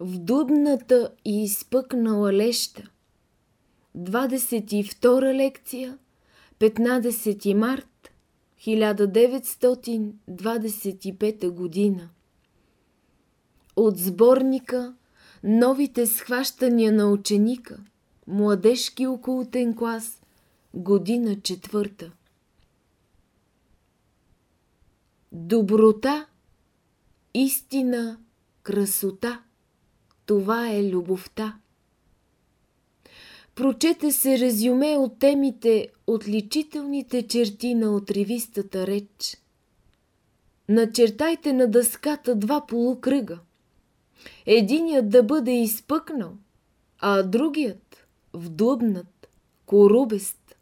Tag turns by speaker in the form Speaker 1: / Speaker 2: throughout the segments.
Speaker 1: в дубната и изпъкнала леща. 22 лекция, 15 март 1925 година. От сборника Новите схващания на ученика, младежки окултен клас, година четвърта. Доброта, истина, красота – това е любовта. Прочете се резюме от темите Отличителните черти на отривистата реч. Начертайте на дъската два полукръга. Единият да бъде изпъкнал, а другият вдлъбнат, корубест.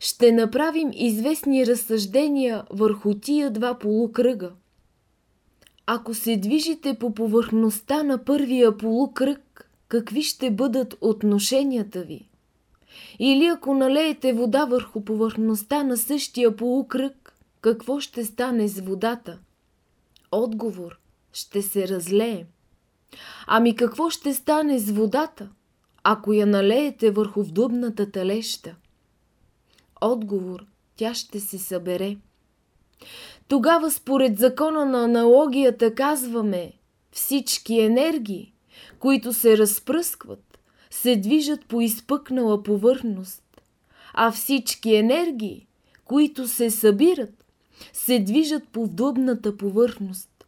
Speaker 1: Ще направим известни разсъждения върху тия два полукръга. Ако се движите по повърхността на първия полукръг, какви ще бъдат отношенията ви? Или ако налеете вода върху повърхността на същия полукръг, какво ще стане с водата? Отговор – ще се разлее. Ами какво ще стане с водата, ако я налеете върху вдубната талеща? Отговор – тя ще се събере. Тогава според закона на аналогията казваме всички енергии, които се разпръскват, се движат по изпъкнала повърхност, а всички енергии, които се събират, се движат по вдъбната повърхност.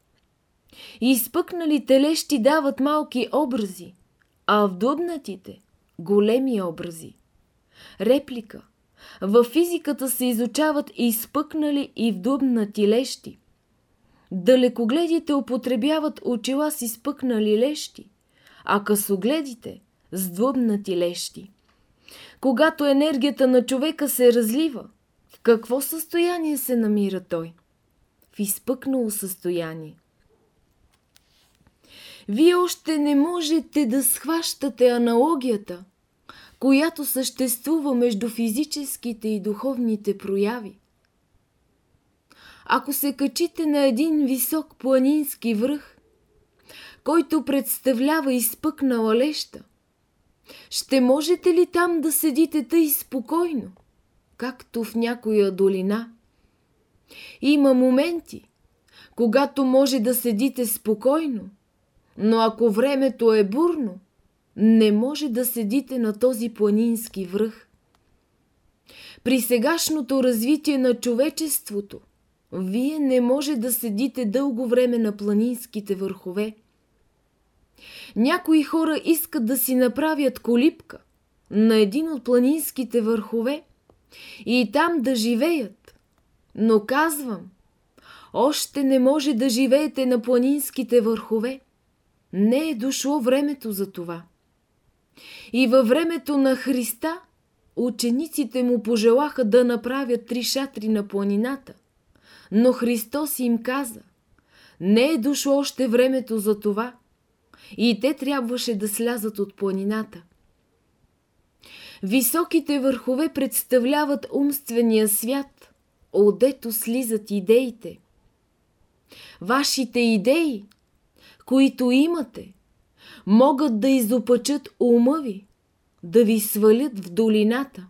Speaker 1: Изпъкналите лещи дават малки образи, а вдъбнатите – големи образи. Реплика – в физиката се изучават изпъкнали и вдъбнати лещи. Далекогледите употребяват очила с изпъкнали лещи, а късогледите – с вдъбнати лещи. Когато енергията на човека се разлива, в какво състояние се намира той? В изпъкнало състояние. Вие още не можете да схващате аналогията – която съществува между физическите и духовните прояви. Ако се качите на един висок планински връх, който представлява изпъкнала леща, ще можете ли там да седите тъй спокойно, както в някоя долина? Има моменти, когато може да седите спокойно, но ако времето е бурно, не може да седите на този планински връх. При сегашното развитие на човечеството, вие не може да седите дълго време на планинските върхове. Някои хора искат да си направят колипка на един от планинските върхове и там да живеят. Но казвам, още не може да живеете на планинските върхове. Не е дошло времето за това. И във времето на Христа учениците му пожелаха да направят три шатри на планината. Но Христос им каза, не е дошло още времето за това. И те трябваше да слязат от планината. Високите върхове представляват умствения свят, отдето слизат идеите. Вашите идеи, които имате, могат да изопачат ума ви, да ви свалят в долината.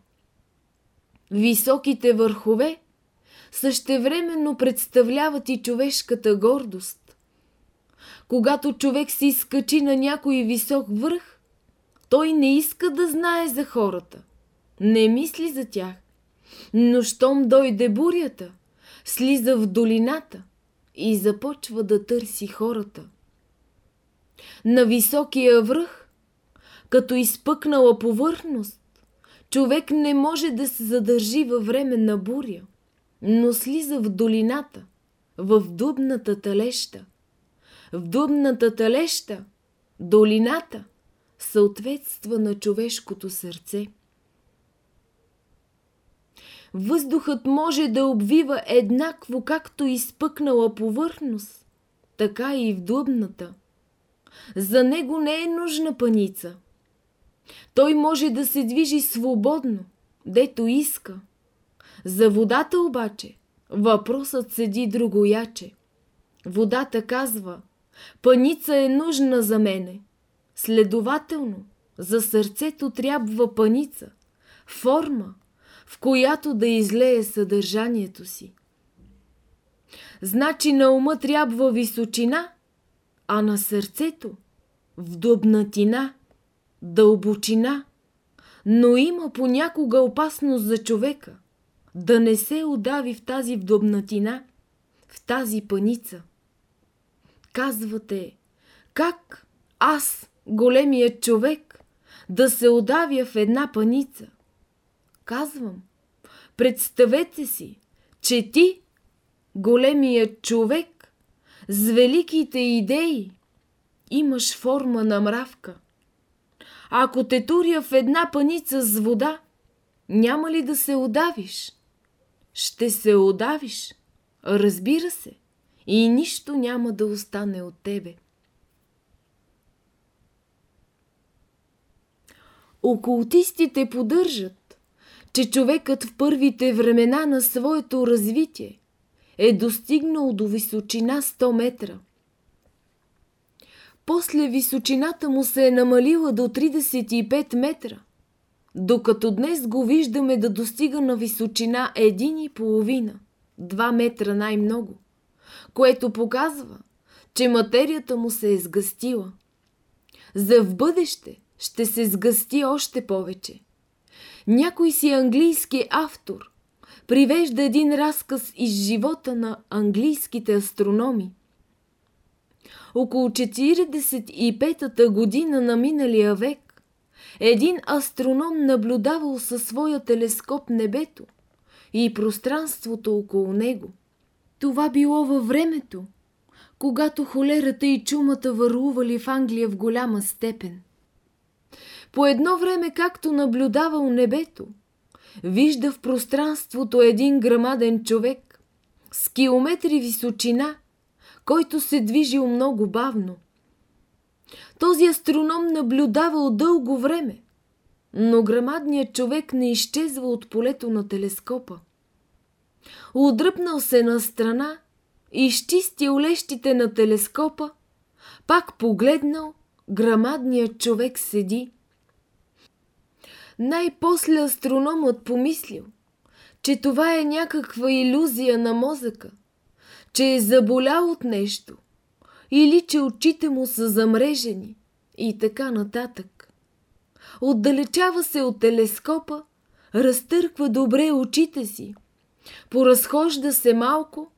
Speaker 1: Високите върхове същевременно представляват и човешката гордост. Когато човек се изкачи на някой висок връх, той не иска да знае за хората, не мисли за тях. Но щом дойде бурята, слиза в долината и започва да търси хората – на високия връх, като изпъкнала повърхност, човек не може да се задържи във време на буря, но слиза в долината, в дубната талеща. В дубната талеща, долината, съответства на човешкото сърце. Въздухът може да обвива еднакво както изпъкнала повърхност, така и в дубната – за него не е нужна паница. Той може да се движи свободно, дето иска. За водата обаче въпросът седи другояче. Водата казва, паница е нужна за мене, Следователно, за сърцето трябва паница, форма, в която да излее съдържанието си. Значи на ума трябва височина, а на сърцето – вдобнатина, дълбочина. Но има понякога опасност за човека да не се удави в тази вдобнатина, в тази паница. Казвате, как аз, големият човек, да се удавя в една паница? Казвам, представете си, че ти, големият човек, с великите идеи, имаш форма на мравка. Ако те туря в една паница с вода, няма ли да се удавиш? Ще се удавиш, разбира се, и нищо няма да остане от тебе. Окултистите поддържат, че човекът в първите времена на своето развитие е достигнал до височина 100 метра. После височината му се е намалила до 35 метра, докато днес го виждаме да достига на височина 1,5-2 метра най-много, което показва, че материята му се е сгъстила. За в бъдеще ще се сгъсти още повече. Някой си английски автор привежда един разказ из живота на английските астрономи. Около 45-та година на миналия век един астроном наблюдавал със своя телескоп небето и пространството около него. Това било във времето, когато холерата и чумата върлували в Англия в голяма степен. По едно време, както наблюдавал небето, вижда в пространството един грамаден човек с километри височина, който се движил много бавно. Този астроном наблюдавал дълго време, но грамадният човек не изчезва от полето на телескопа. Удръпнал се на страна, изчистил лещите на телескопа, пак погледнал, грамадният човек седи – най-после астрономът помислил, че това е някаква иллюзия на мозъка, че е заболял от нещо или че очите му са замрежени и така нататък. Отдалечава се от телескопа, разтърква добре очите си, поразхожда се малко,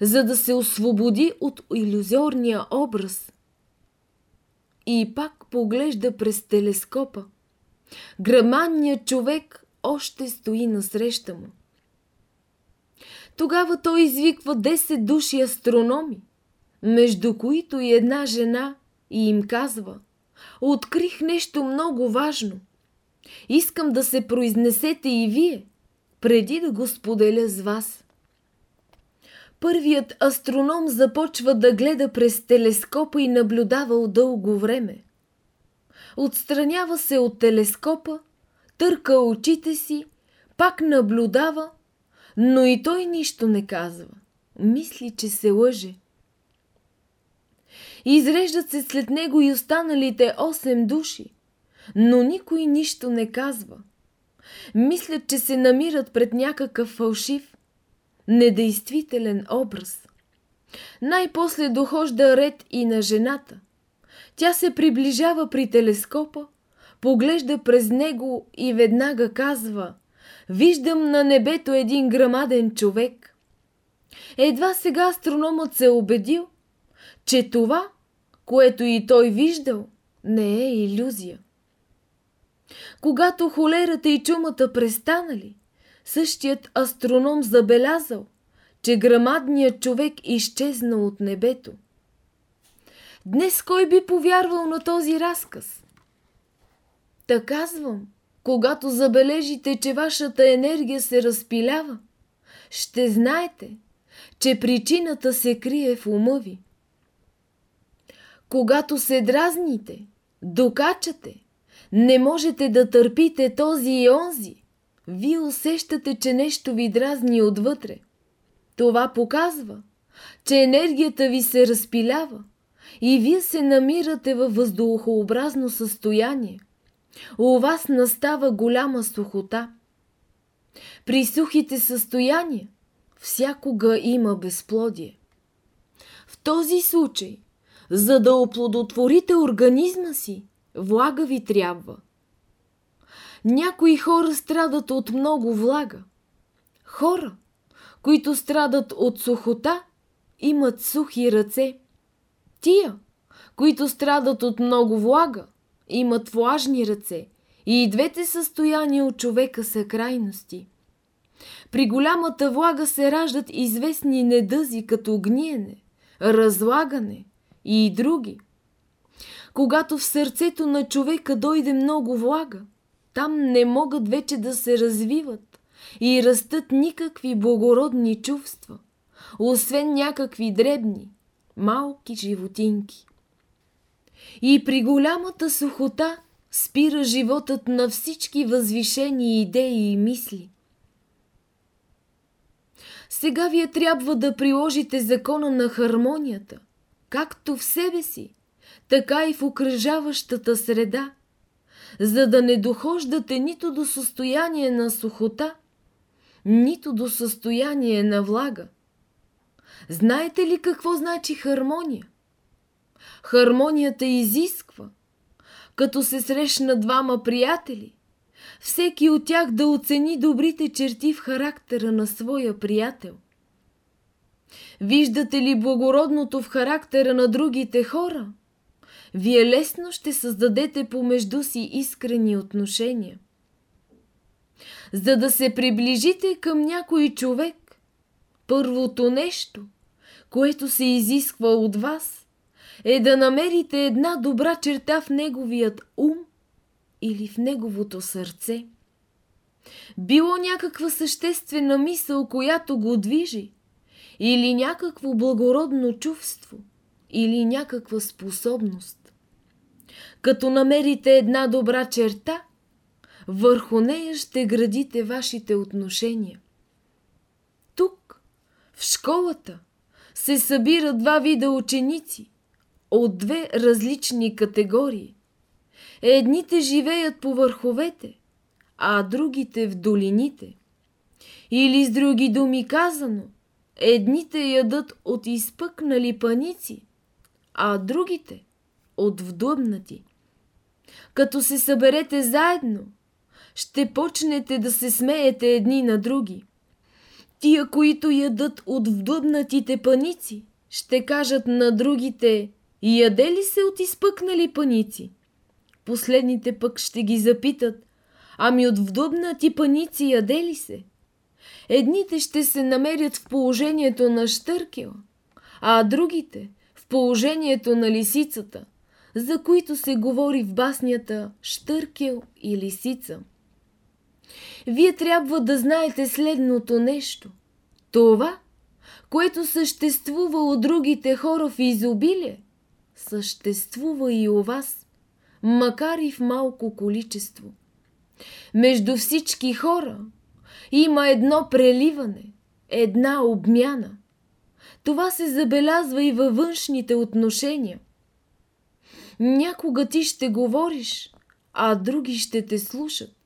Speaker 1: за да се освободи от иллюзорния образ. И пак поглежда през телескопа – Грамадният човек още стои насреща му. Тогава той извиква 10 души астрономи, между които и една жена, и им казва Открих нещо много важно. Искам да се произнесете и вие, преди да го споделя с вас. Първият астроном започва да гледа през телескопа и наблюдава дълго време. Отстранява се от телескопа, търка очите си, пак наблюдава, но и той нищо не казва. Мисли, че се лъже. Изреждат се след него и останалите 8 души, но никой нищо не казва. Мислят, че се намират пред някакъв фалшив, недействителен образ. Най-после дохожда ред и на жената – тя се приближава при телескопа, поглежда през него и веднага казва «Виждам на небето един грамаден човек». Едва сега астрономът се е убедил, че това, което и той виждал, не е иллюзия. Когато холерата и чумата престанали, същият астроном забелязал, че грамадният човек изчезнал от небето. Днес кой би повярвал на този разказ? Та казвам, когато забележите, че вашата енергия се разпилява, ще знаете, че причината се крие в ума ви. Когато се дразните, докачате, не можете да търпите този и онзи, вие усещате, че нещо ви дразни отвътре. Това показва, че енергията ви се разпилява – и вие се намирате във въздухообразно състояние, у вас настава голяма сухота. При сухите състояния всякога има безплодие. В този случай, за да оплодотворите организма си, влага ви трябва. Някои хора страдат от много влага. Хора, които страдат от сухота, имат сухи ръце. Тия, които страдат от много влага, имат влажни ръце. И двете състояния от човека са крайности. При голямата влага се раждат известни недъзи, като гниене, разлагане и други. Когато в сърцето на човека дойде много влага, там не могат вече да се развиват и растат никакви благородни чувства, освен някакви дребни, малки животинки. И при голямата сухота спира животът на всички възвишени идеи и мисли. Сега вие трябва да приложите закона на хармонията, както в себе си, така и в окръжаващата среда, за да не дохождате нито до състояние на сухота, нито до състояние на влага. Знаете ли какво значи хармония? Хармонията изисква, като се срещна двама приятели, всеки от тях да оцени добрите черти в характера на своя приятел. Виждате ли благородното в характера на другите хора? Вие лесно ще създадете помежду си искрени отношения. За да се приближите към някой човек, първото нещо, което се изисква от вас, е да намерите една добра черта в неговият ум или в неговото сърце. Било някаква съществена мисъл, която го движи, или някакво благородно чувство, или някаква способност. Като намерите една добра черта, върху нея ще градите вашите отношения. Тук, в школата, се събират два вида ученици от две различни категории. Едните живеят по върховете, а другите в долините. Или с други думи казано, едните ядат от изпъкнали паници, а другите от вдъбнати. Като се съберете заедно, ще почнете да се смеете едни на други. Тия, които ядат от вдъбнатите паници, ще кажат на другите – Яде ли се от изпъкнали паници? Последните пък ще ги запитат. Ами от вдъбнати паници яде ли се? Едните ще се намерят в положението на штъркел, а другите в положението на лисицата, за които се говори в баснята штъркел и лисица. Вие трябва да знаете следното нещо. Това, което съществува от другите хора в изобилие, съществува и у вас, макар и в малко количество. Между всички хора има едно преливане, една обмяна. Това се забелязва и във външните отношения. Някога ти ще говориш, а други ще те слушат.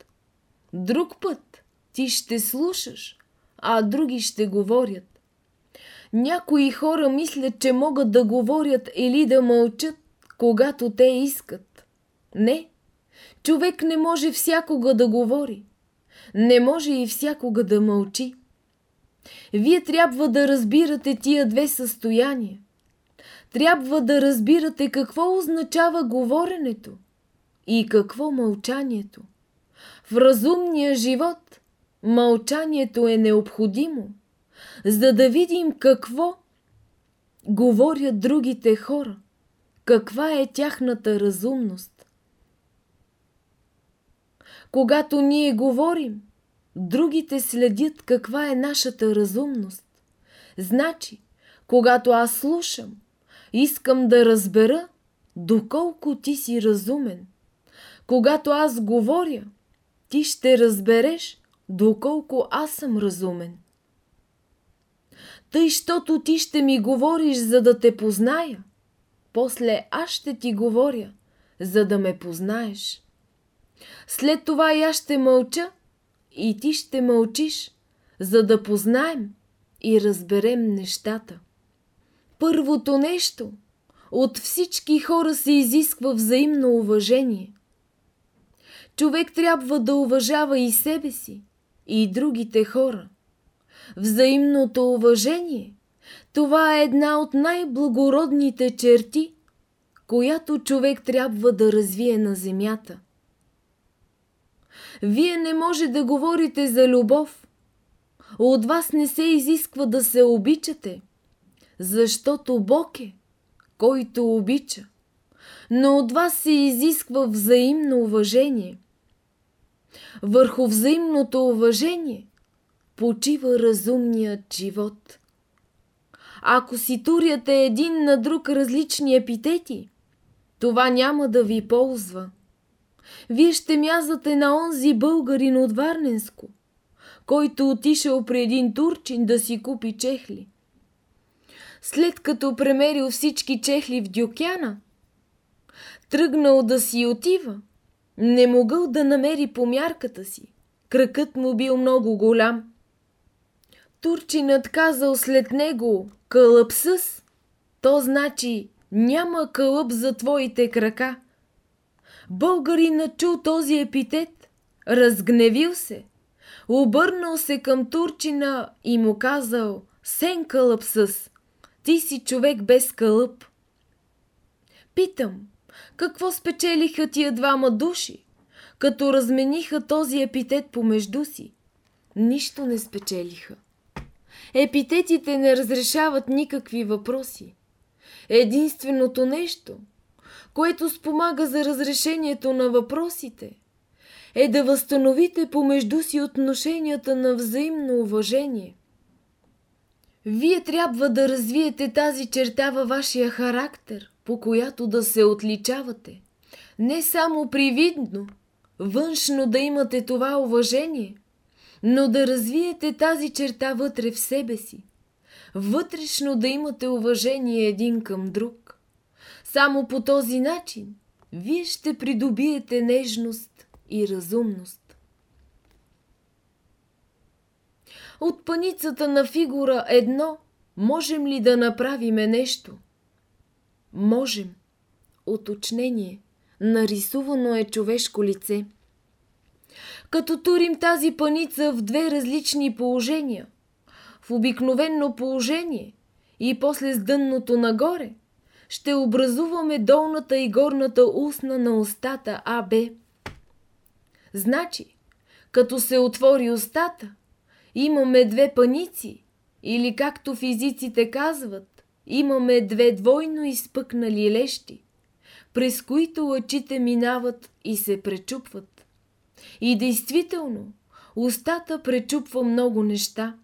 Speaker 1: Друг път ти ще слушаш, а други ще говорят. Някои хора мислят, че могат да говорят или да мълчат, когато те искат. Не, човек не може всякога да говори. Не може и всякога да мълчи. Вие трябва да разбирате тия две състояния. Трябва да разбирате какво означава говоренето и какво мълчанието. В разумния живот мълчанието е необходимо – за да видим какво говорят другите хора, каква е тяхната разумност. Когато ние говорим, другите следят каква е нашата разумност. Значи, когато аз слушам, искам да разбера доколко ти си разумен. Когато аз говоря, ти ще разбереш доколко аз съм разумен тъй, щото ти ще ми говориш, за да те позная. после аз ще ти говоря, за да ме познаеш. След това и аз ще мълча и ти ще мълчиш, за да познаем и разберем нещата. Първото нещо от всички хора се изисква взаимно уважение. Човек трябва да уважава и себе си, и другите хора. Взаимното уважение – това е една от най-благородните черти, която човек трябва да развие на земята. Вие не може да говорите за любов. От вас не се изисква да се обичате, защото Бог е, който обича. Но от вас се изисква взаимно уважение. Върху взаимното уважение почива разумният живот. Ако си туряте един на друг различни епитети, това няма да ви ползва. Вие ще мязате на онзи българин от Варненско, който отишъл при един турчин да си купи чехли. След като премерил всички чехли в дюкяна, тръгнал да си отива, не могъл да намери помярката си. Кръкът му бил много голям. Турчинът казал след него кълъпсъс, то значи няма кълъп за твоите крака. Българинът чул този епитет, разгневил се, обърнал се към Турчина и му казал «Сен кълъпсъс, ти си човек без кълъп». Питам, какво спечелиха тия двама души, като размениха този епитет помежду си? Нищо не спечелиха. Епитетите не разрешават никакви въпроси. Единственото нещо, което спомага за разрешението на въпросите, е да възстановите помежду си отношенията на взаимно уважение. Вие трябва да развиете тази черта във вашия характер, по която да се отличавате. Не само привидно, външно да имате това уважение – но да развиете тази черта вътре в себе си. Вътрешно да имате уважение един към друг. Само по този начин вие ще придобиете нежност и разумност. От паницата на фигура едно можем ли да направиме нещо? Можем. Оточнение. Нарисувано е човешко лице – като турим тази паница в две различни положения. В обикновено положение и после с дънното нагоре, ще образуваме долната и горната устна на устата АБ. Значи, като се отвори устата, имаме две паници, или както физиците казват, имаме две двойно изпъкнали лещи, през които лъчите минават и се пречупват. И действително, устата пречупва много неща.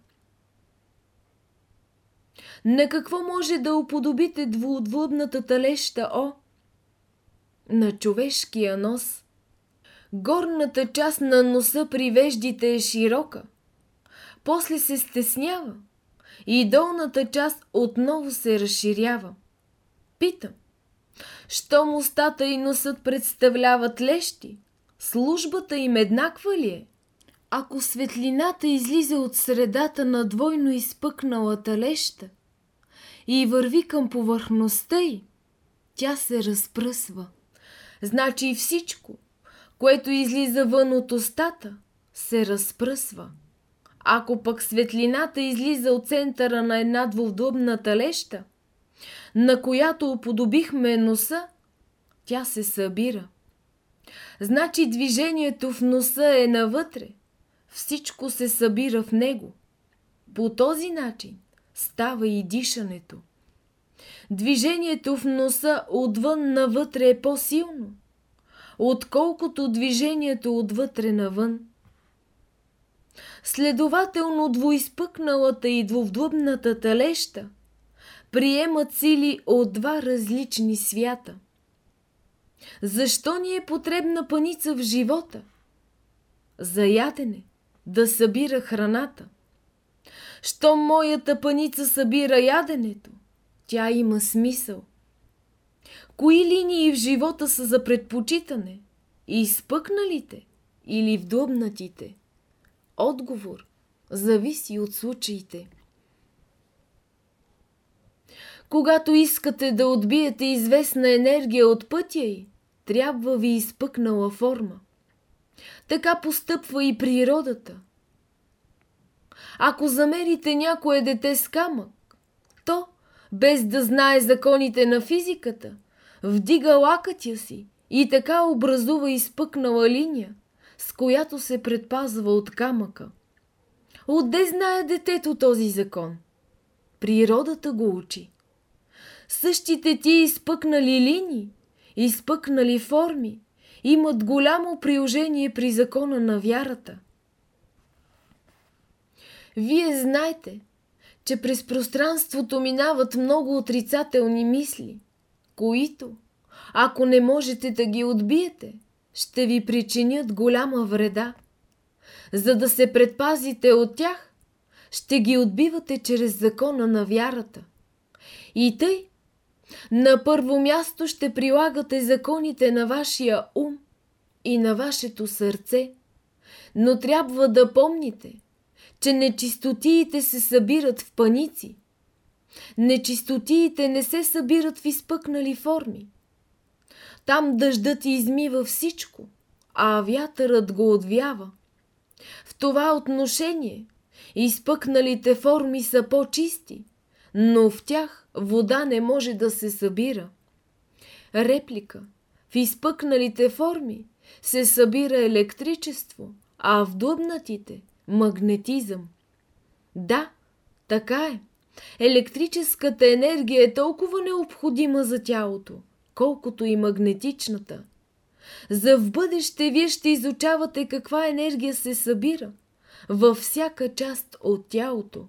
Speaker 1: На какво може да уподобите двуотводната талеща О? На човешкия нос. Горната част на носа при веждите е широка, после се стеснява и долната част отново се разширява. Питам, щом устата и носът представляват лещи, Службата им еднаква ли е? Ако светлината излиза от средата на двойно изпъкналата леща и върви към повърхността й, тя се разпръсва. Значи всичко, което излиза вън от устата, се разпръсва. Ако пък светлината излиза от центъра на една двудобна талеща, на която уподобихме носа, тя се събира. Значи движението в носа е навътре. Всичко се събира в него. По този начин става и дишането. Движението в носа отвън навътре е по-силно, отколкото движението отвътре навън. Следователно двуизпъкналата и двувдлъбната талеща приемат сили от два различни свята. Защо ни е потребна паница в живота? За ядене, да събира храната. Що моята паница събира яденето, тя има смисъл. Кои линии в живота са за предпочитане? Изпъкналите или вдобнатите? Отговор зависи от случаите. Когато искате да отбиете известна енергия от пътя й, трябва ви изпъкнала форма. Така постъпва и природата. Ако замерите някое дете с камък, то, без да знае законите на физиката, вдига лакътя си и така образува изпъкнала линия, с която се предпазва от камъка. Отде знае детето този закон? Природата го учи. Същите ти изпъкнали линии, изпъкнали форми, имат голямо приложение при закона на вярата. Вие знаете, че през пространството минават много отрицателни мисли, които, ако не можете да ги отбиете, ще ви причинят голяма вреда. За да се предпазите от тях, ще ги отбивате чрез закона на вярата. И тъй, на първо място ще прилагате законите на вашия ум и на вашето сърце, но трябва да помните, че нечистотиите се събират в паници. Нечистотиите не се събират в изпъкнали форми. Там дъждът измива всичко, а вятърът го отвява. В това отношение изпъкналите форми са по-чисти, но в тях вода не може да се събира. Реплика. В изпъкналите форми се събира електричество, а в дубнатите – магнетизъм. Да, така е. Електрическата енергия е толкова необходима за тялото, колкото и магнетичната. За в бъдеще вие ще изучавате каква енергия се събира във всяка част от тялото.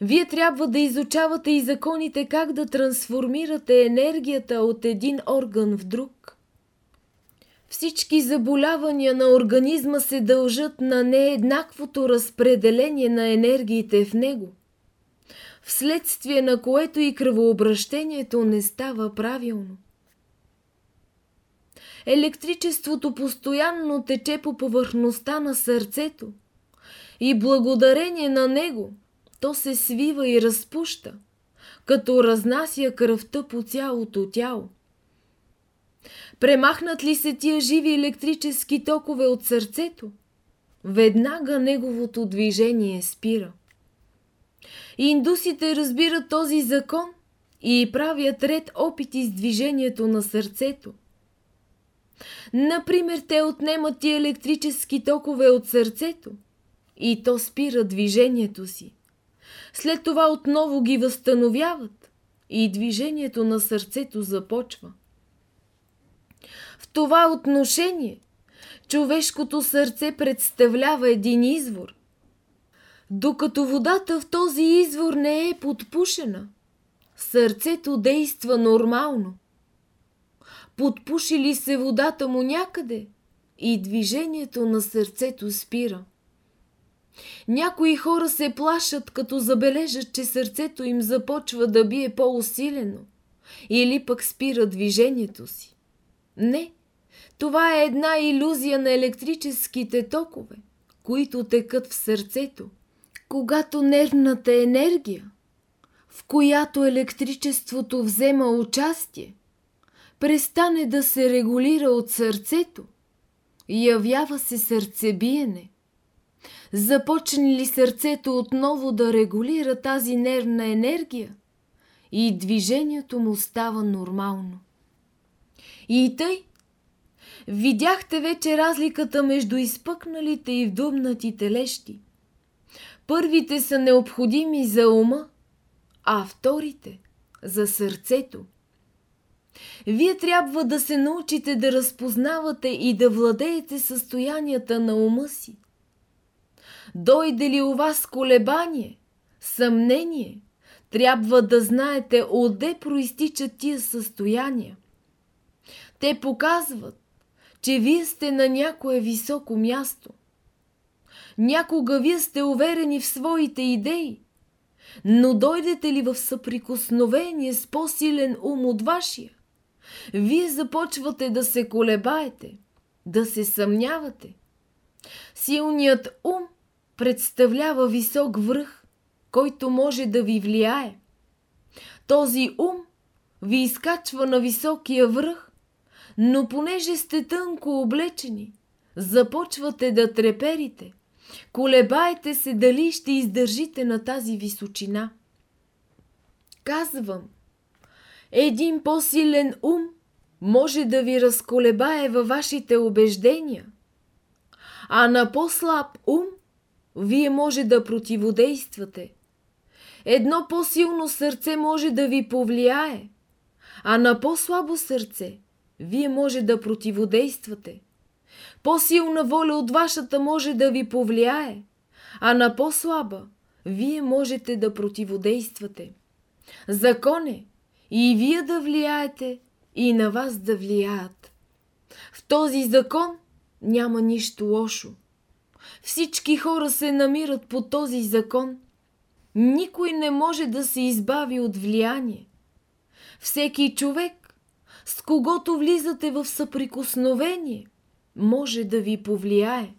Speaker 1: Вие трябва да изучавате и законите как да трансформирате енергията от един орган в друг. Всички заболявания на организма се дължат на нееднаквото разпределение на енергиите в него, вследствие на което и кръвообращението не става правилно. Електричеството постоянно тече по повърхността на сърцето и благодарение на него – то се свива и разпуща, като разнася кръвта по цялото тяло. Премахнат ли се тия живи електрически токове от сърцето, веднага неговото движение спира. Индусите разбират този закон и правят ред опити с движението на сърцето. Например, те отнемат тия електрически токове от сърцето и то спира движението си. След това отново ги възстановяват и движението на сърцето започва. В това отношение човешкото сърце представлява един извор, докато водата в този извор не е подпушена. Сърцето действа нормално. Подпуши ли се водата му някъде и движението на сърцето спира. Някои хора се плашат, като забележат, че сърцето им започва да бие по-усилено или пък спира движението си. Не, това е една иллюзия на електрическите токове, които текат в сърцето, когато нервната енергия, в която електричеството взема участие, престане да се регулира от сърцето, явява се сърцебиене – Започне ли сърцето отново да регулира тази нервна енергия и движението му става нормално. И тъй, видяхте вече разликата между изпъкналите и вдъбнатите лещи. Първите са необходими за ума, а вторите за сърцето. Вие трябва да се научите да разпознавате и да владеете състоянията на ума си. Дойде ли у вас колебание, съмнение, трябва да знаете отде проистичат тия състояния. Те показват, че вие сте на някое високо място. Някога вие сте уверени в своите идеи, Но дойдете ли в съприкосновение с по-силен ум от вашия, вие започвате да се колебаете, да се съмнявате. Силният ум представлява висок връх, който може да ви влияе. Този ум ви изкачва на високия връх, но понеже сте тънко облечени, започвате да треперите. Колебаете се дали ще издържите на тази височина. Казвам, един по-силен ум може да ви разколебае във вашите убеждения, а на по-слаб ум вие може да противодействате. Едно по-силно сърце може да ви повлияе, а на по-слабо сърце вие може да противодействате. По-силна воля от вашата може да ви повлияе, а на по-слаба вие можете да противодействате. Закон е и вие да влияете, и на вас да влияят. В този закон няма нищо лошо. Всички хора се намират по този закон. Никой не може да се избави от влияние. Всеки човек, с когото влизате в съприкосновение, може да ви повлияе.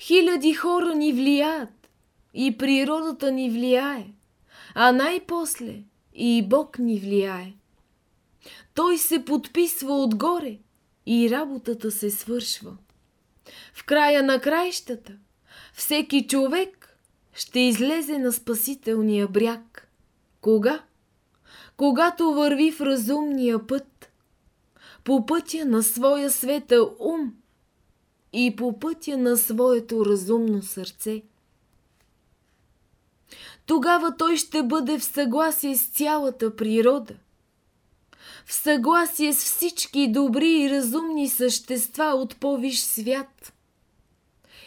Speaker 1: Хиляди хора ни влияят и природата ни влияе, а най-после и Бог ни влияе. Той се подписва отгоре и работата се свършва. В края на краищата всеки човек ще излезе на спасителния бряг. Кога? Когато върви в разумния път, по пътя на своя света ум и по пътя на своето разумно сърце. Тогава той ще бъде в съгласие с цялата природа – в съгласие с всички добри и разумни същества от по-виш свят.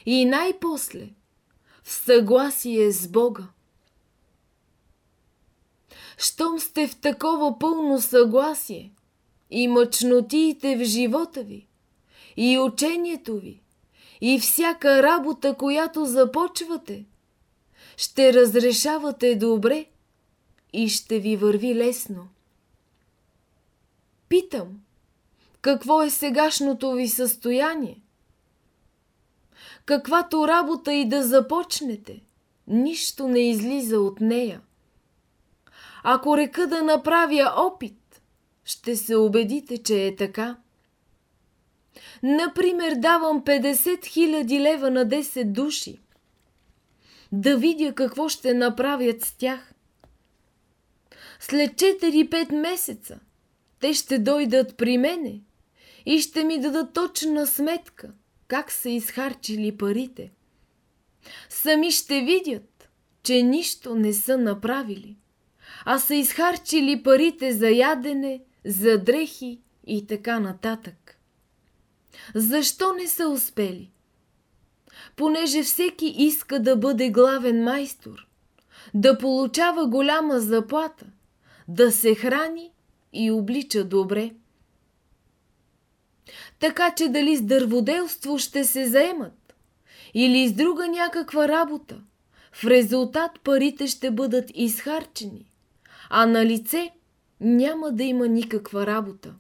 Speaker 1: И най-после в съгласие с Бога. Щом сте в такова пълно съгласие и мъчнотиите в живота ви, и учението ви, и всяка работа, която започвате, ще разрешавате добре и ще ви върви лесно. Питам, какво е сегашното ви състояние? Каквато работа и да започнете, нищо не излиза от нея. Ако река да направя опит, ще се убедите, че е така. Например, давам 50 000 лева на 10 души. Да видя какво ще направят с тях. След 4-5 месеца – те ще дойдат при мене и ще ми дадат точна сметка как са изхарчили парите. Сами ще видят, че нищо не са направили, а са изхарчили парите за ядене, за дрехи и така нататък. Защо не са успели? Понеже всеки иска да бъде главен майстор, да получава голяма заплата, да се храни и облича добре. Така че дали с дърводелство ще се заемат или с друга някаква работа, в резултат парите ще бъдат изхарчени, а на лице няма да има никаква работа.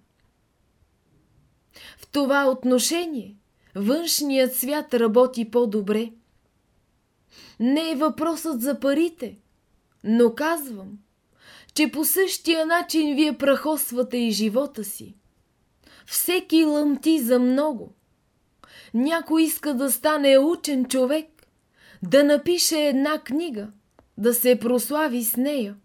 Speaker 1: В това отношение външният свят работи по-добре. Не е въпросът за парите, но казвам, че по същия начин вие прахосвате и живота си. Всеки лъмти за много. Някой иска да стане учен човек, да напише една книга, да се прослави с нея.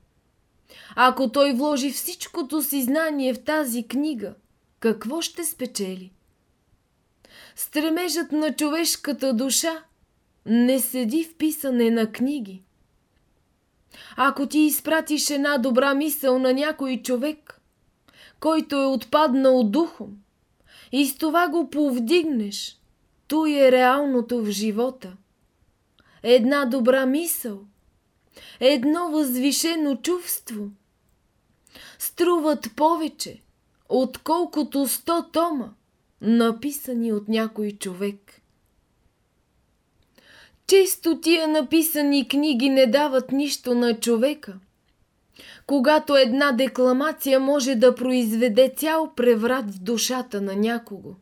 Speaker 1: Ако той вложи всичкото си знание в тази книга, какво ще спечели? Стремежът на човешката душа не седи в писане на книги, ако ти изпратиш една добра мисъл на някой човек, който е отпаднал духом, и с това го повдигнеш, то е реалното в живота. Една добра мисъл, едно възвишено чувство струват повече, отколкото сто тома, написани от някой човек. Често тия написани книги не дават нищо на човека. Когато една декламация може да произведе цял преврат в душата на някого.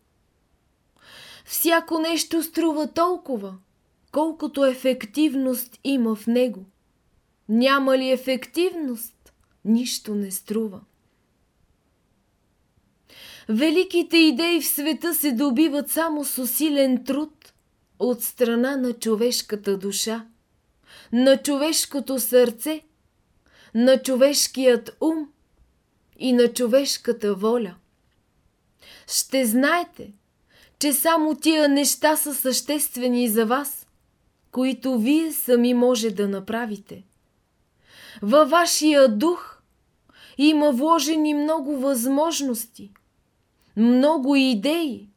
Speaker 1: Всяко нещо струва толкова, колкото ефективност има в него. Няма ли ефективност, нищо не струва. Великите идеи в света се добиват само с усилен труд от страна на човешката душа, на човешкото сърце, на човешкият ум и на човешката воля. Ще знаете, че само тия неща са съществени за вас, които вие сами може да направите. Във вашия дух има вложени много възможности – много идеи,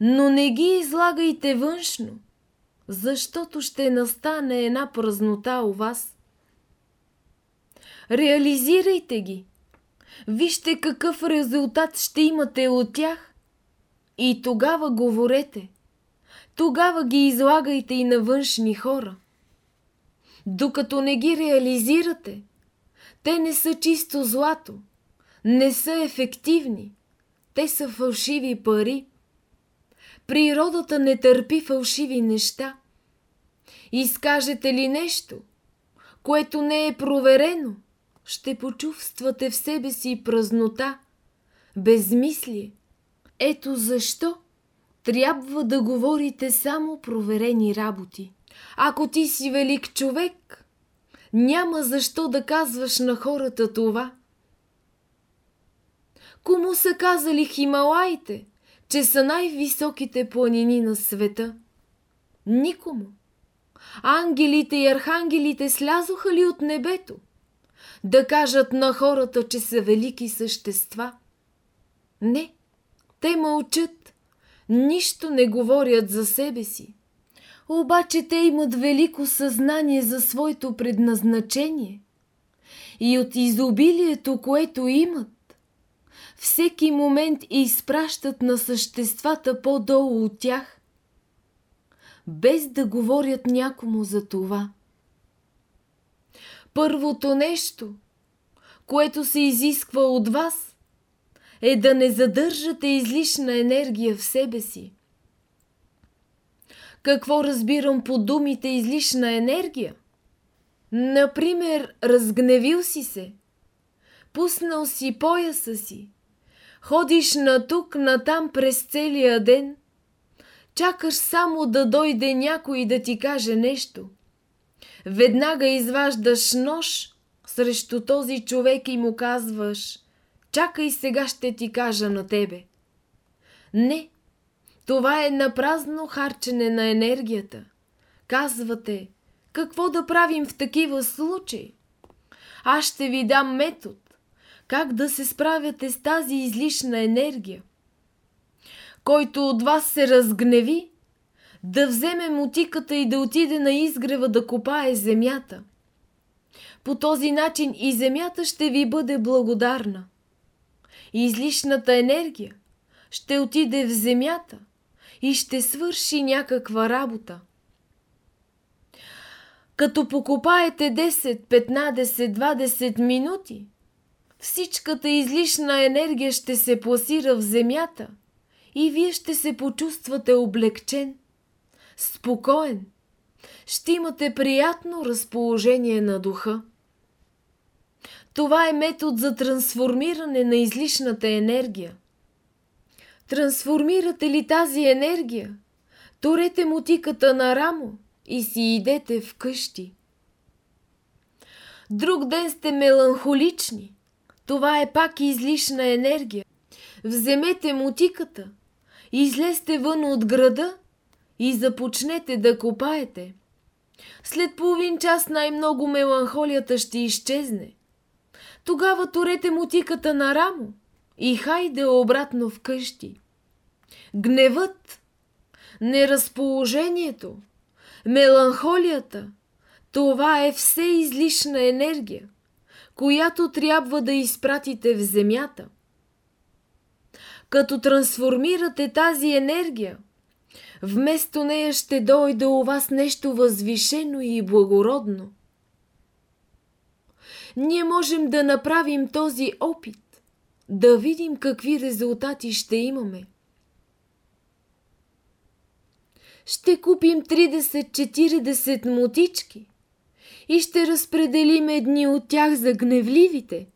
Speaker 1: но не ги излагайте външно, защото ще настане една празнота у вас. Реализирайте ги. Вижте какъв резултат ще имате от тях и тогава говорете. Тогава ги излагайте и на външни хора. Докато не ги реализирате, те не са чисто злато, не са ефективни – те са фалшиви пари. Природата не търпи фалшиви неща. Изкажете ли нещо, което не е проверено, ще почувствате в себе си празнота, безмислие. Ето защо трябва да говорите само проверени работи. Ако ти си велик човек, няма защо да казваш на хората това – Кому са казали Хималаите, че са най-високите планини на света? Никому. Ангелите и архангелите слязоха ли от небето? Да кажат на хората, че са велики същества? Не, те мълчат, нищо не говорят за себе си. Обаче те имат велико съзнание за своето предназначение. И от изобилието, което имат, всеки момент изпращат на съществата по-долу от тях, без да говорят някому за това. Първото нещо, което се изисква от вас, е да не задържате излишна енергия в себе си. Какво разбирам по думите излишна енергия? Например, разгневил си се, пуснал си пояса си, Ходиш на тук, на там през целия ден. Чакаш само да дойде някой да ти каже нещо. Веднага изваждаш нож срещу този човек и му казваш «Чакай сега ще ти кажа на тебе». Не, това е напразно харчене на енергията. Казвате, какво да правим в такива случаи? Аз ще ви дам метод как да се справяте с тази излишна енергия. Който от вас се разгневи, да вземе мутиката и да отиде на изгрева да копае земята. По този начин и земята ще ви бъде благодарна. Излишната енергия ще отиде в земята и ще свърши някаква работа. Като покопаете 10, 15, 20 минути, Всичката излишна енергия ще се пласира в земята и вие ще се почувствате облегчен, спокоен. Ще имате приятно разположение на духа. Това е метод за трансформиране на излишната енергия. Трансформирате ли тази енергия? Торете мутиката на рамо и си идете вкъщи. Друг ден сте меланхолични – това е пак излишна енергия. Вземете мутиката, излезте вън от града и започнете да копаете. След половин час най-много меланхолията ще изчезне. Тогава турете мутиката на рамо и хайде обратно в къщи. Гневът, неразположението, меланхолията – това е все излишна енергия която трябва да изпратите в земята. Като трансформирате тази енергия, Вместо нея ще дойде у вас нещо възвишено и благородно. Ние можем да направим този опит, да видим какви резултати ще имаме. Ще купим 30-40 мотички и ще разпределим едни от тях за гневливите,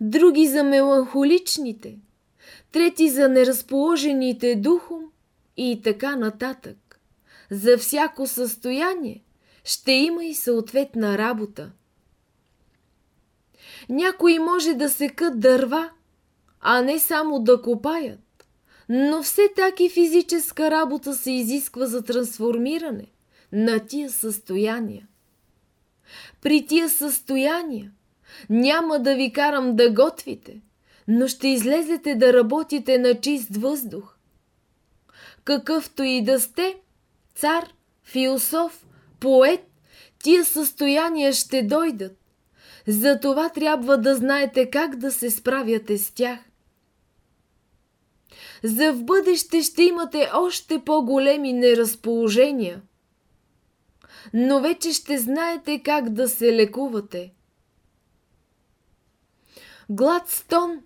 Speaker 1: други за меланхоличните, трети за неразположените духом и така нататък. За всяко състояние ще има и съответна работа. Някои може да секат дърва, а не само да копаят, но все так и физическа работа се изисква за трансформиране на тия състояния. При тия състояния няма да ви карам да готвите, но ще излезете да работите на чист въздух. Какъвто и да сте, цар, философ, поет, тия състояния ще дойдат. Затова трябва да знаете как да се справяте с тях. За в бъдеще ще имате още по-големи неразположения – но вече ще знаете как да се лекувате. Гладстон,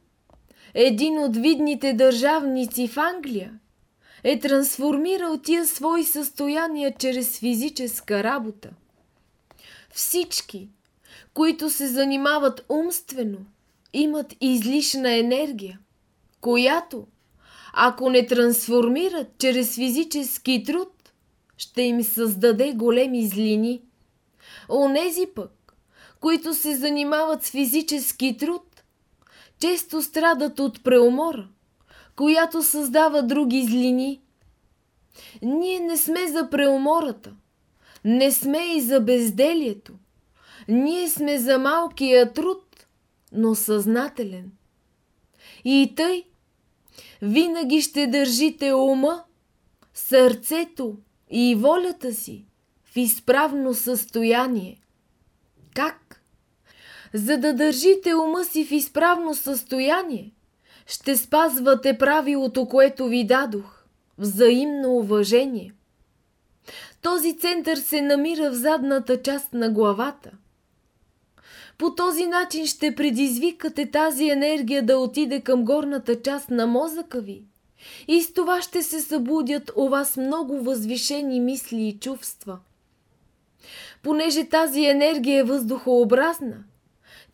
Speaker 1: един от видните държавници в Англия, е трансформирал тия свои състояния чрез физическа работа. Всички, които се занимават умствено, имат излишна енергия, която, ако не трансформират чрез физически труд, ще им създаде големи злини. Онези пък, които се занимават с физически труд, често страдат от преумора, която създава други злини. Ние не сме за преумората, не сме и за безделието. Ние сме за малкия труд, но съзнателен. И тъй, винаги ще държите ума, сърцето и волята си в изправно състояние. Как? За да държите ума си в изправно състояние, ще спазвате правилото, което ви дадох – взаимно уважение. Този център се намира в задната част на главата. По този начин ще предизвикате тази енергия да отиде към горната част на мозъка ви – и с това ще се събудят у вас много възвишени мисли и чувства. Понеже тази енергия е въздухообразна,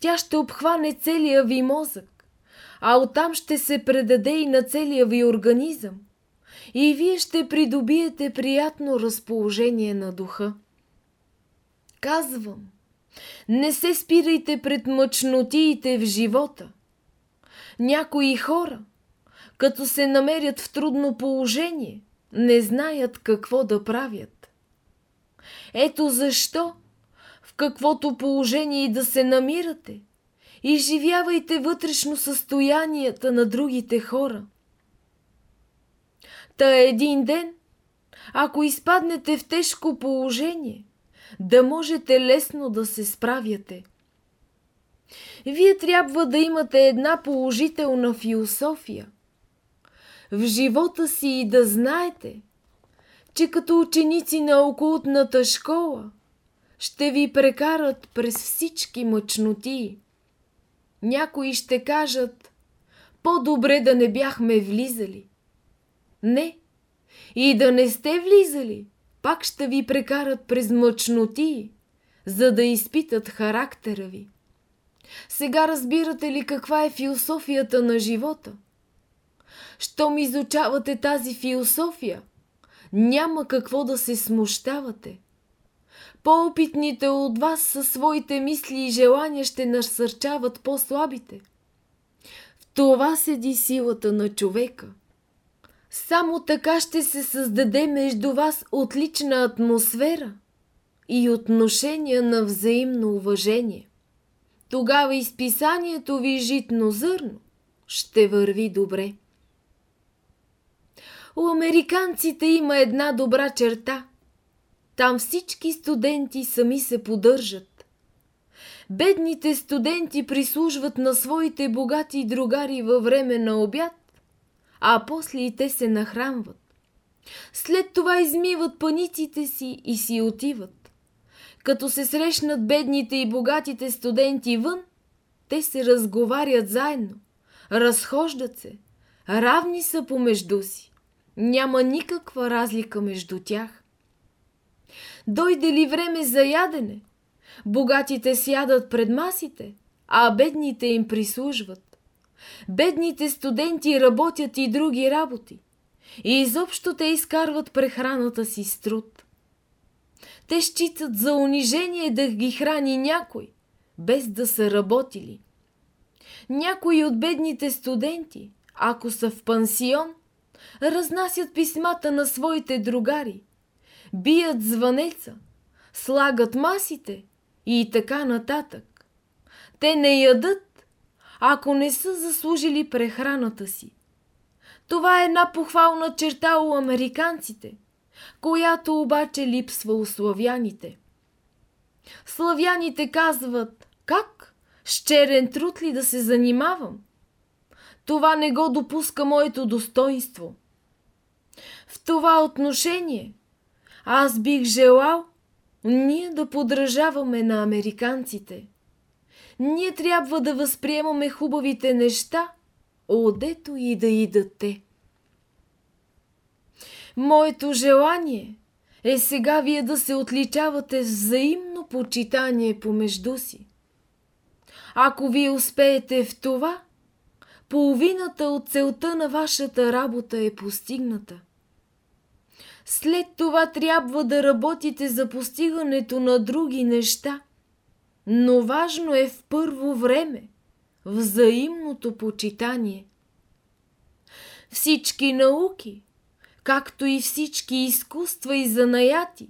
Speaker 1: тя ще обхване целия ви мозък, а оттам ще се предаде и на целия ви организъм. И вие ще придобиете приятно разположение на духа. Казвам, не се спирайте пред мъчнотиите в живота. Някои хора – като се намерят в трудно положение, не знаят какво да правят. Ето защо, в каквото положение и да се намирате, изживявайте вътрешно състоянията на другите хора. Та един ден, ако изпаднете в тежко положение, да можете лесно да се справяте. Вие трябва да имате една положителна философия – в живота си и да знаете, че като ученици на окултната школа ще ви прекарат през всички мъчноти. Някои ще кажат, по-добре да не бяхме влизали. Не, и да не сте влизали, пак ще ви прекарат през мъчноти, за да изпитат характера ви. Сега разбирате ли каква е философията на живота? щом изучавате тази философия, няма какво да се смущавате. По-опитните от вас със своите мисли и желания ще насърчават по-слабите. В това седи силата на човека. Само така ще се създаде между вас отлична атмосфера и отношения на взаимно уважение. Тогава изписанието ви житно зърно ще върви добре. У американците има една добра черта. Там всички студенти сами се поддържат. Бедните студенти прислужват на своите богати другари във време на обяд, а после и те се нахранват. След това измиват паниците си и си отиват. Като се срещнат бедните и богатите студенти вън, те се разговарят заедно, разхождат се, равни са помежду си. Няма никаква разлика между тях. Дойде ли време за ядене, богатите сядат пред масите, а бедните им прислужват. Бедните студенти работят и други работи. И изобщо те изкарват прехраната си с труд. Те считат за унижение да ги храни някой, без да са работили. Някои от бедните студенти, ако са в пансион, разнасят писмата на своите другари, бият звънеца, слагат масите и така нататък. Те не ядат, ако не са заслужили прехраната си. Това е една похвална черта у американците, която обаче липсва у славяните. Славяните казват, как? С черен труд ли да се занимавам? Това не го допуска моето достоинство. В това отношение аз бих желал ние да подражаваме на американците. Ние трябва да възприемаме хубавите неща, одето и да идат те. Моето желание е сега вие да се отличавате взаимно почитание помежду си. Ако вие успеете в това, половината от целта на вашата работа е постигната. След това трябва да работите за постигането на други неща, но важно е в първо време взаимното почитание. Всички науки, както и всички изкуства и занаяти,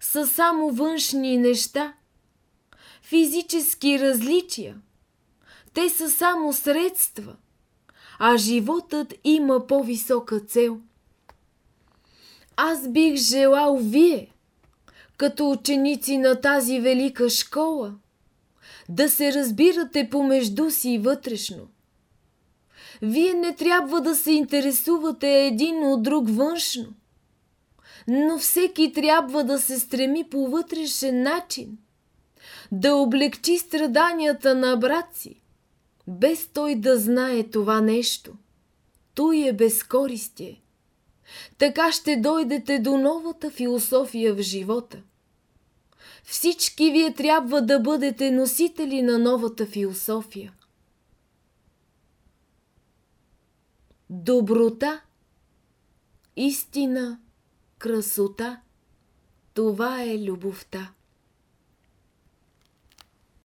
Speaker 1: са само външни неща, физически различия. Те са само средства, а животът има по-висока цел. Аз бих желал вие, като ученици на тази велика школа, да се разбирате помежду си вътрешно. Вие не трябва да се интересувате един от друг външно, но всеки трябва да се стреми по вътрешен начин, да облегчи страданията на брат си, без той да знае това нещо. Той е безкористие. Така ще дойдете до новата философия в живота. Всички вие трябва да бъдете носители на новата философия. Доброта, истина, красота – това е любовта.